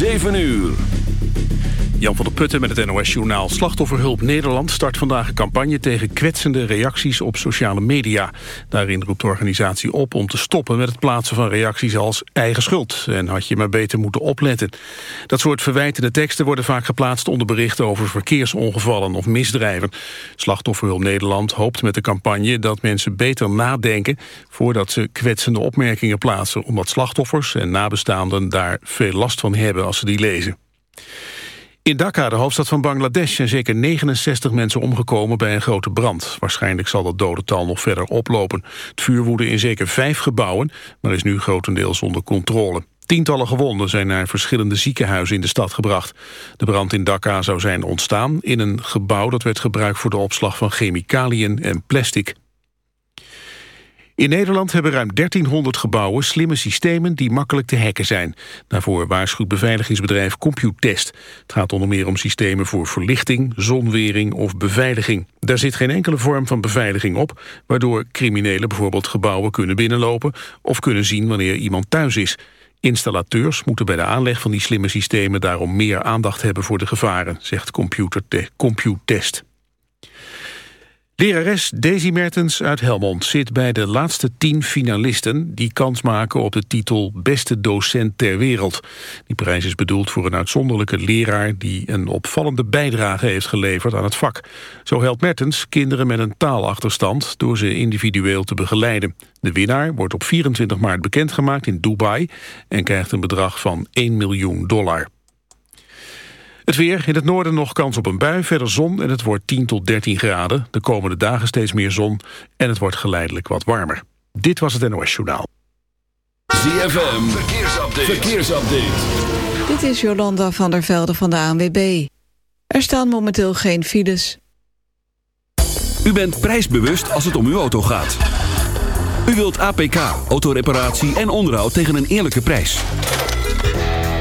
7 uur. Jan van der Putten met het NOS-journaal Slachtofferhulp Nederland start vandaag een campagne tegen kwetsende reacties op sociale media. Daarin roept de organisatie op om te stoppen met het plaatsen van reacties als eigen schuld en had je maar beter moeten opletten. Dat soort verwijtende teksten worden vaak geplaatst onder berichten over verkeersongevallen of misdrijven. Slachtofferhulp Nederland hoopt met de campagne dat mensen beter nadenken voordat ze kwetsende opmerkingen plaatsen, omdat slachtoffers en nabestaanden daar veel last van hebben als ze die lezen. In Dhaka, de hoofdstad van Bangladesh, zijn zeker 69 mensen omgekomen bij een grote brand. Waarschijnlijk zal dat dodental nog verder oplopen. Het vuur woedde in zeker vijf gebouwen, maar is nu grotendeels onder controle. Tientallen gewonden zijn naar verschillende ziekenhuizen in de stad gebracht. De brand in Dhaka zou zijn ontstaan in een gebouw dat werd gebruikt voor de opslag van chemicaliën en plastic. In Nederland hebben ruim 1300 gebouwen slimme systemen die makkelijk te hacken zijn. Daarvoor waarschuwt beveiligingsbedrijf Computest. Het gaat onder meer om systemen voor verlichting, zonwering of beveiliging. Daar zit geen enkele vorm van beveiliging op, waardoor criminelen bijvoorbeeld gebouwen kunnen binnenlopen of kunnen zien wanneer iemand thuis is. Installateurs moeten bij de aanleg van die slimme systemen daarom meer aandacht hebben voor de gevaren, zegt Computest. Lerares Daisy Mertens uit Helmond zit bij de laatste tien finalisten... die kans maken op de titel Beste Docent ter Wereld. Die prijs is bedoeld voor een uitzonderlijke leraar... die een opvallende bijdrage heeft geleverd aan het vak. Zo helpt Mertens kinderen met een taalachterstand... door ze individueel te begeleiden. De winnaar wordt op 24 maart bekendgemaakt in Dubai... en krijgt een bedrag van 1 miljoen dollar. Het weer, in het noorden nog kans op een bui, verder zon en het wordt 10 tot 13 graden. De komende dagen steeds meer zon en het wordt geleidelijk wat warmer. Dit was het NOS Journaal. ZFM, verkeersupdate. verkeersupdate. Dit is Jolanda van der Velde van de ANWB. Er staan momenteel geen files. U bent prijsbewust als het om uw auto gaat. U wilt APK, autoreparatie en onderhoud tegen een eerlijke prijs.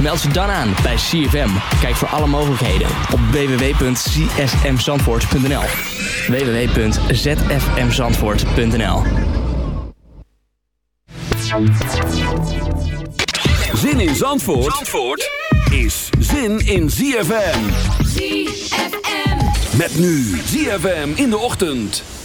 Meld je dan aan bij CFM. Kijk voor alle mogelijkheden op www.csmzandvoort.nl www.zfmzandvoort.nl Zin in Zandvoort, Zandvoort is zin in ZFM. ZFM. Met nu ZFM in de ochtend.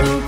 Ooh.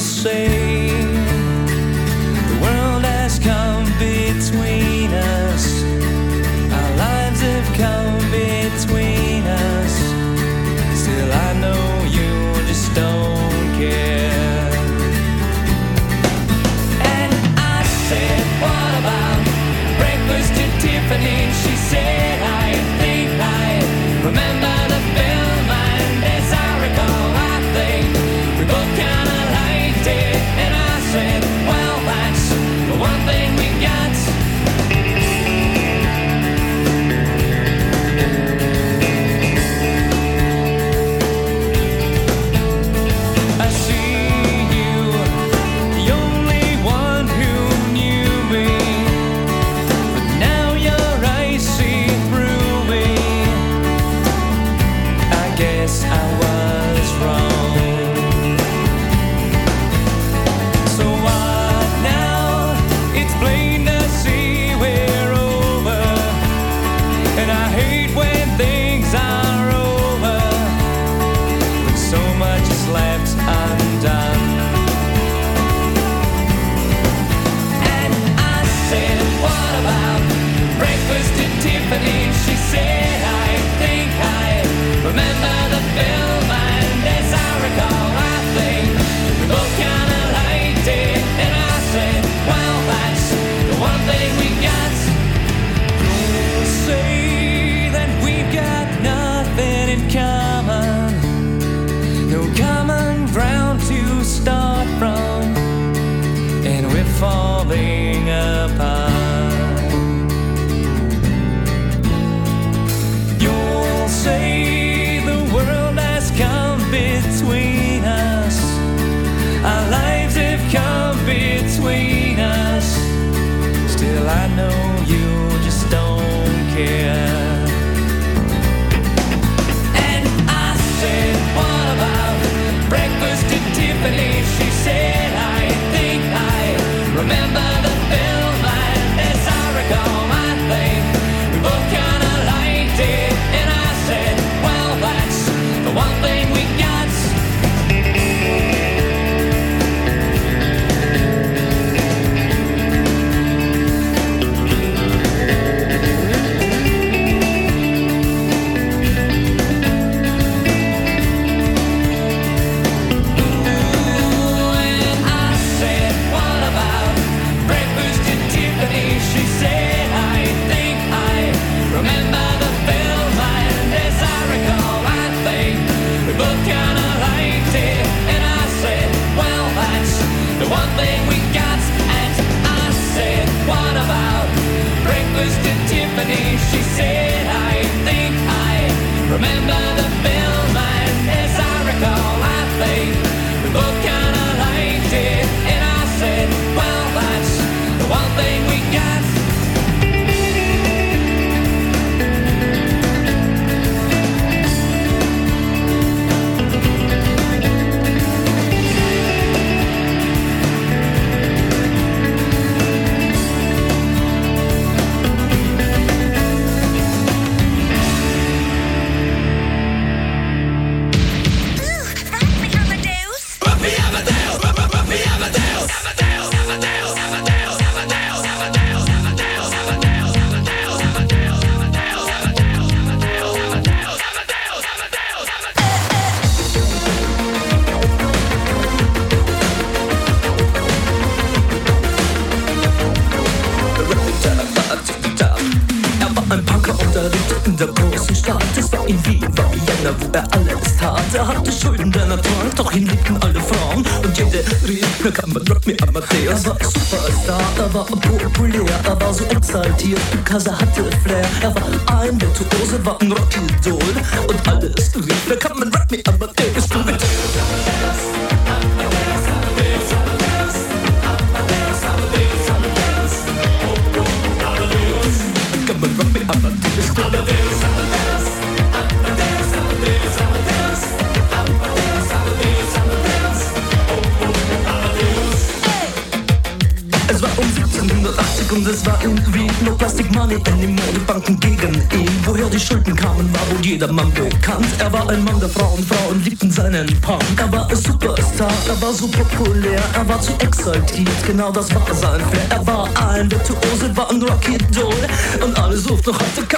Say the world has come man Rock me Amadeus. Er war Superstar, er war populär, er war so exaltiert, because er hatte Flair. Er war ein Virtuose, war ein Rockidol. Und alles rief, na kann man Rock me Amadeus. Du Money anymore. Die Banken gegen ihn. Woher die Schulden kamen, war wohl jedermann bekannt. Er war ein Mann der Frauen, Frauen liebten seinen Punk. Er war ein Superstar, er war so populär, er war zu exaltiert, genau das war sein Flair. Er war ein Virtuose, war ein Rocky Doll und alle suchten noch heute Captain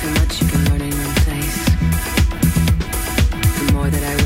so much you can learn in one place. The more that I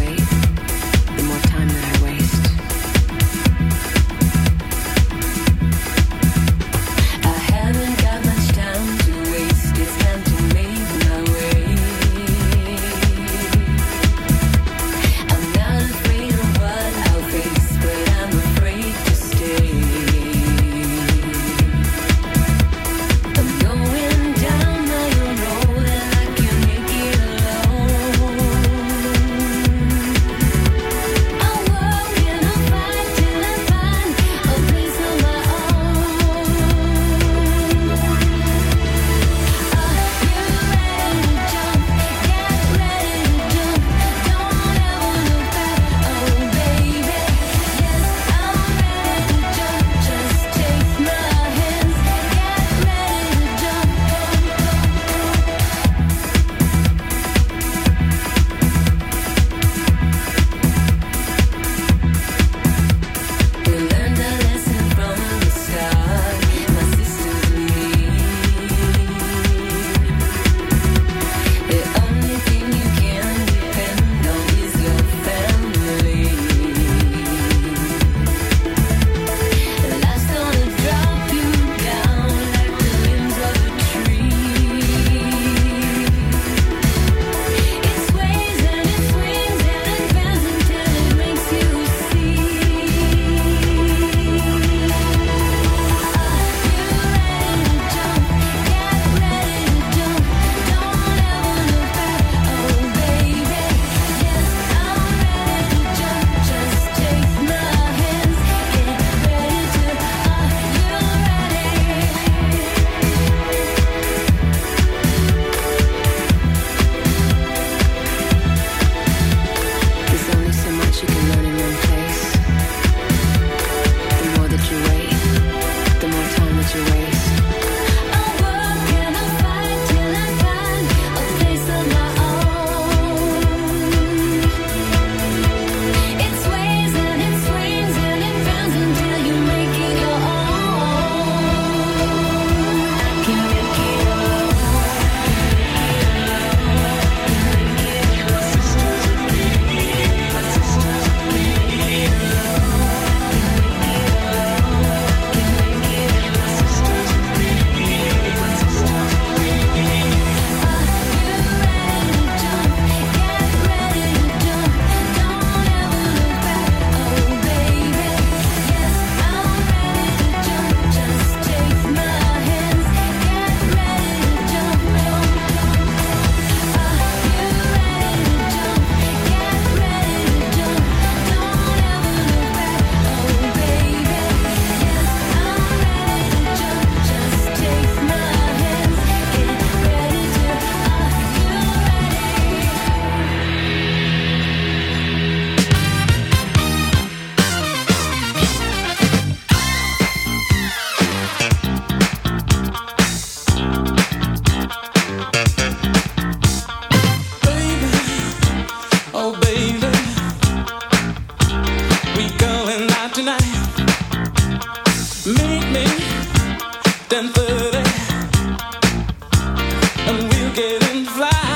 getting fly.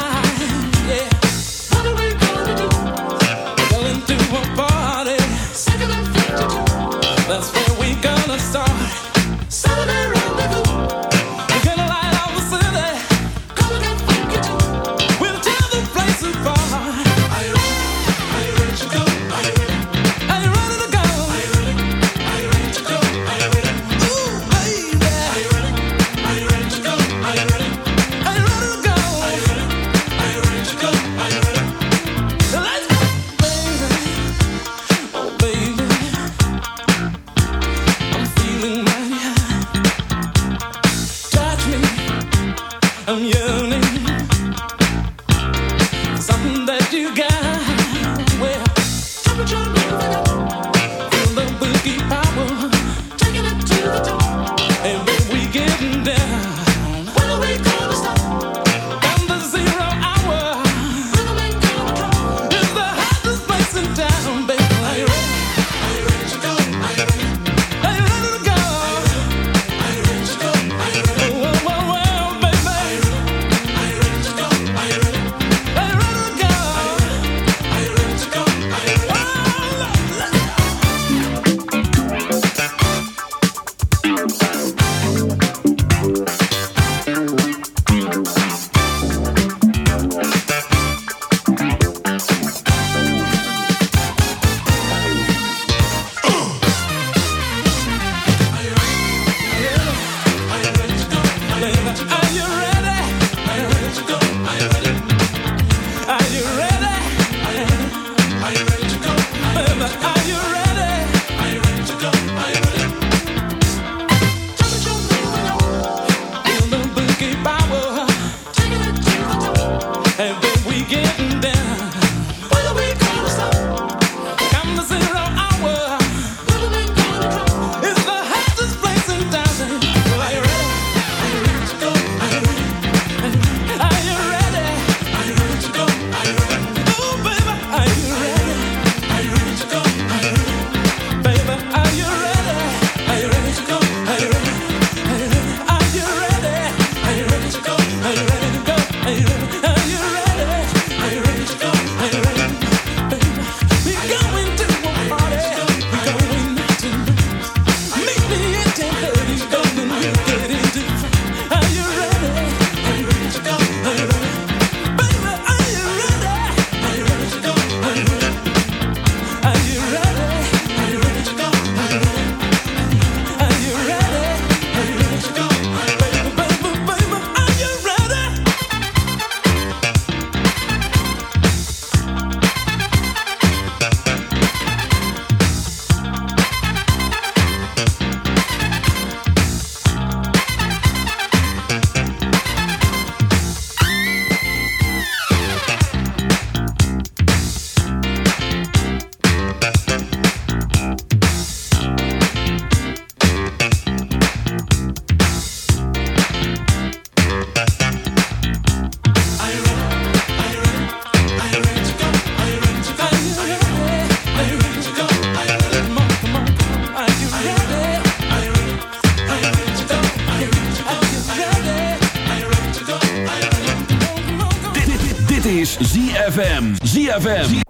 Is ZFM. ZFM.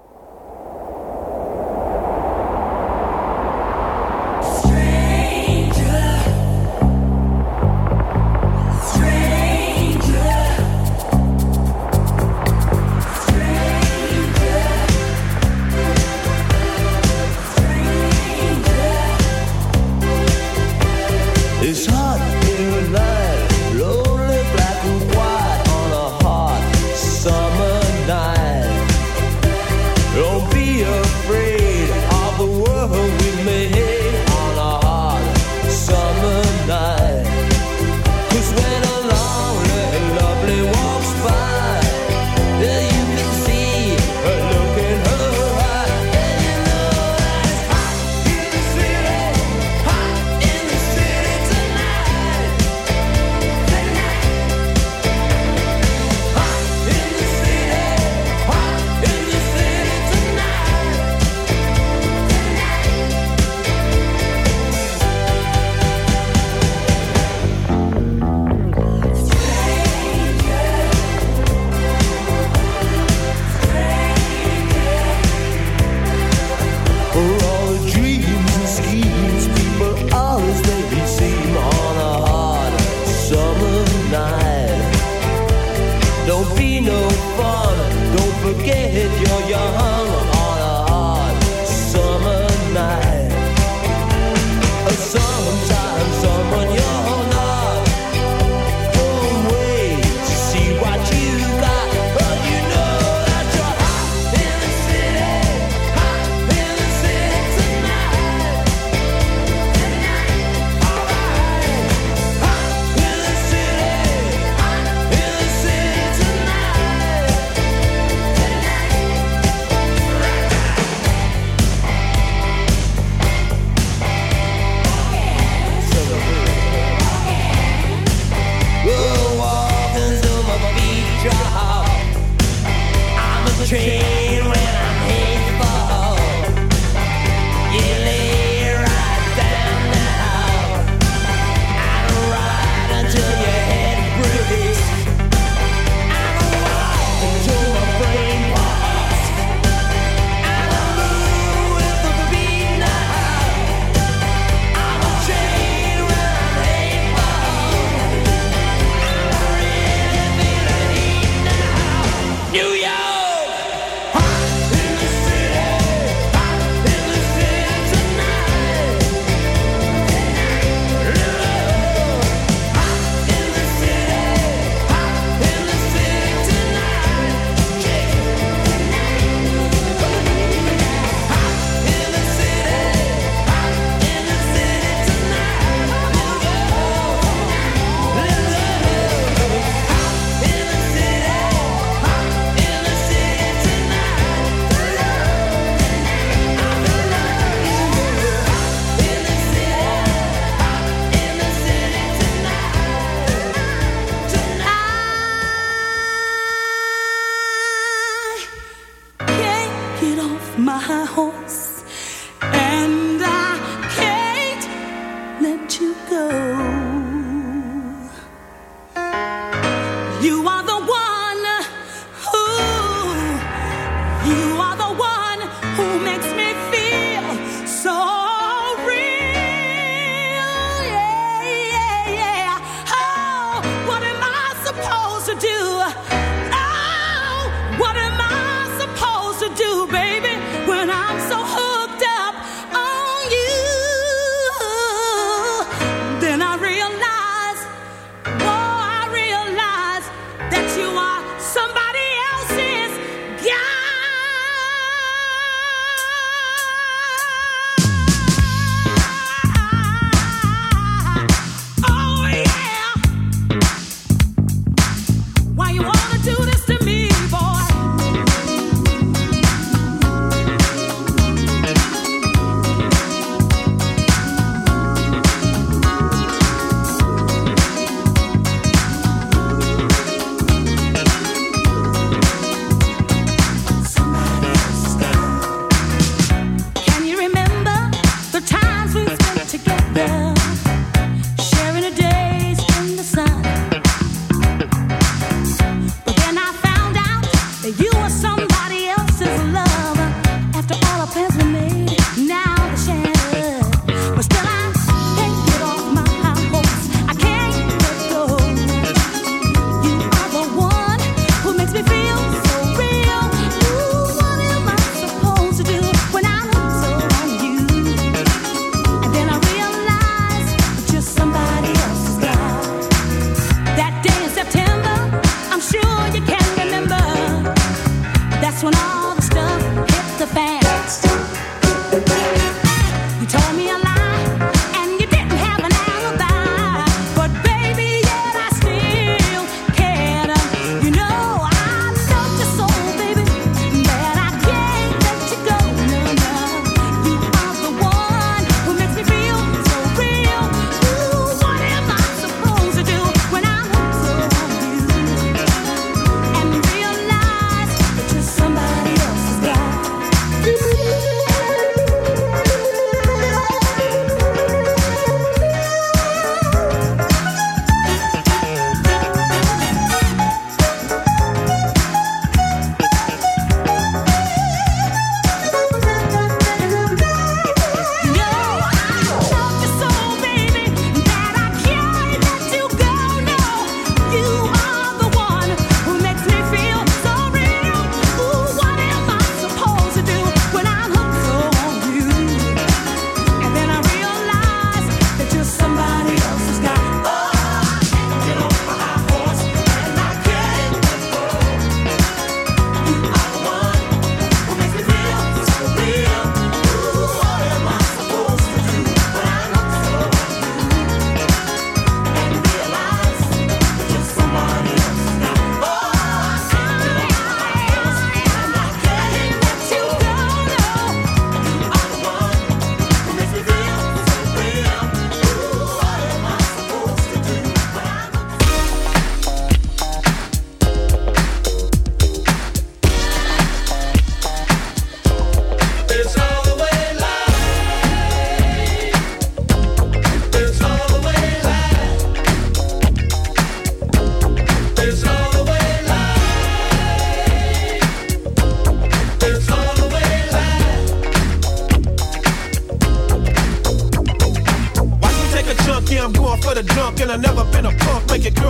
Turn me up.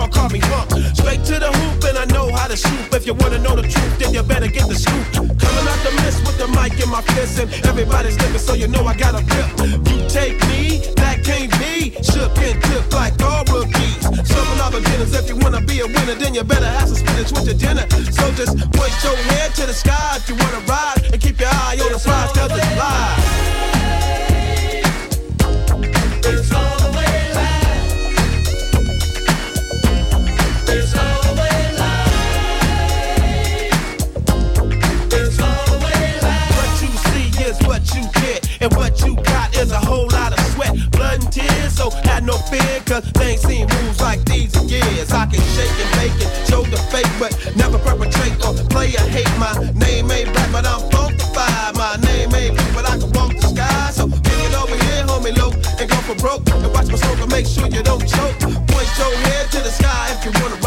Punk. Girl call me hunk. Straight to the hoop, and I know how to shoot. If you wanna know the truth, then you better get the scoop. Coming out the mist with the mic in my fist, and everybody's looking, so you know I got a grip. You take me, that can't be. Shook and tipped like all rookies. Some of beginners, if you wanna be a winner, then you better have some spinach with your dinner. So just point your head to the sky if you wanna ride, and keep your eye on the prize, cause it's live. Never perpetrate or play or hate. My name ain't black, but I'm funkified. My name ain't blue, but I can walk the sky. So bring it over here, homie, low, and go for broke. And watch my smoke and make sure you don't choke. Point your head to the sky if you wanna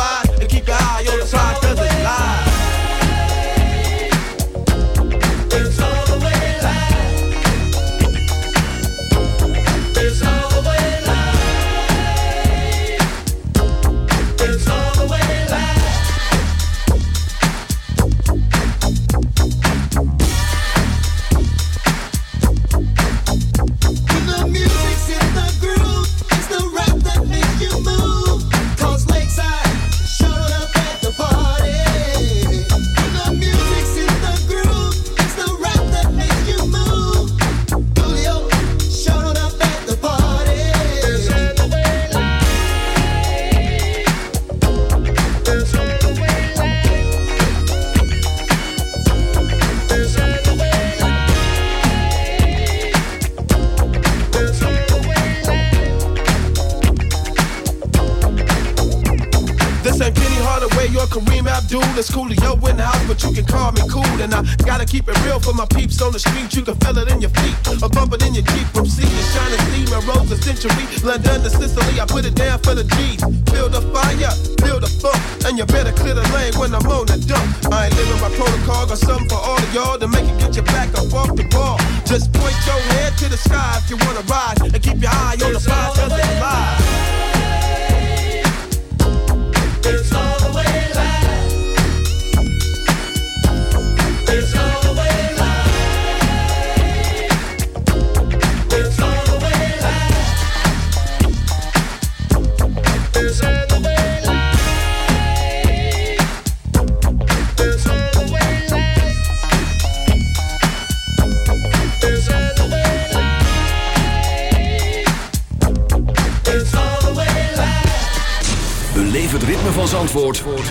on the street. You can feel it in your feet, or bump it in your Jeep. From sea to shining steam and rose a century. London to Sicily, I put it down for the G's. Build a fire, build a funk, and you better clear the lane when I'm on the dump. I ain't living by protocol, got something for all of y'all to make it get your back up off the ball.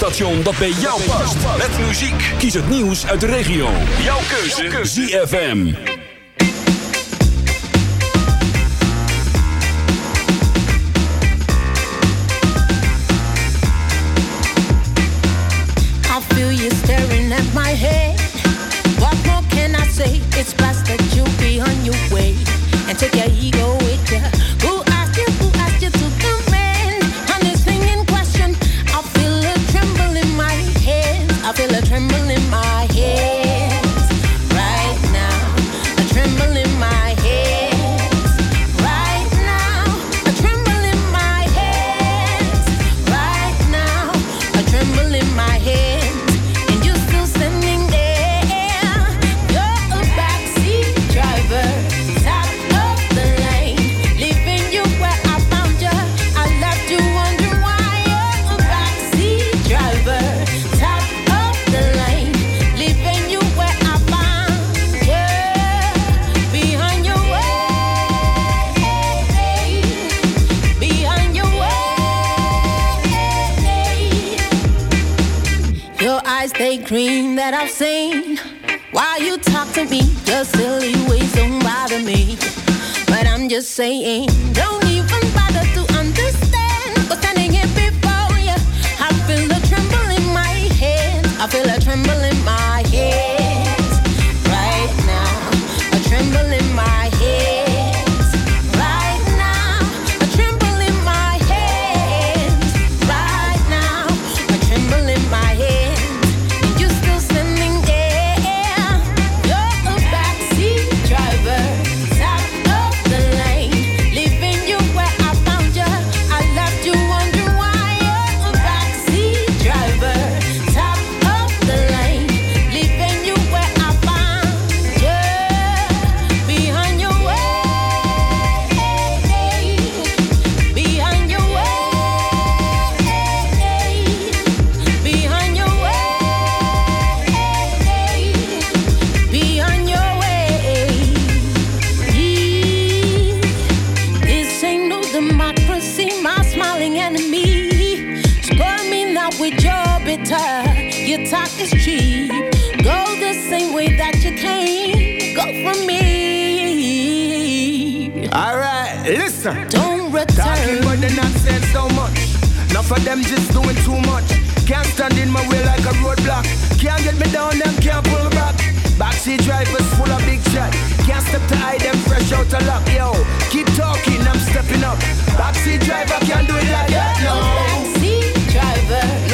radiostation dat bij jou past. Met muziek. Kies het nieuws uit de regio. Keuze. Jouw keuze. ZFM. Enough of them just doing too much. Can't stand in my way like a roadblock. Can't get me down, them can't pull back. Backseat drivers full of big chat. Can't step to hide them fresh out of luck. Yo, keep talking, I'm stepping up. Backseat driver can't do it like that, no. Backseat driver,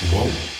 Uou!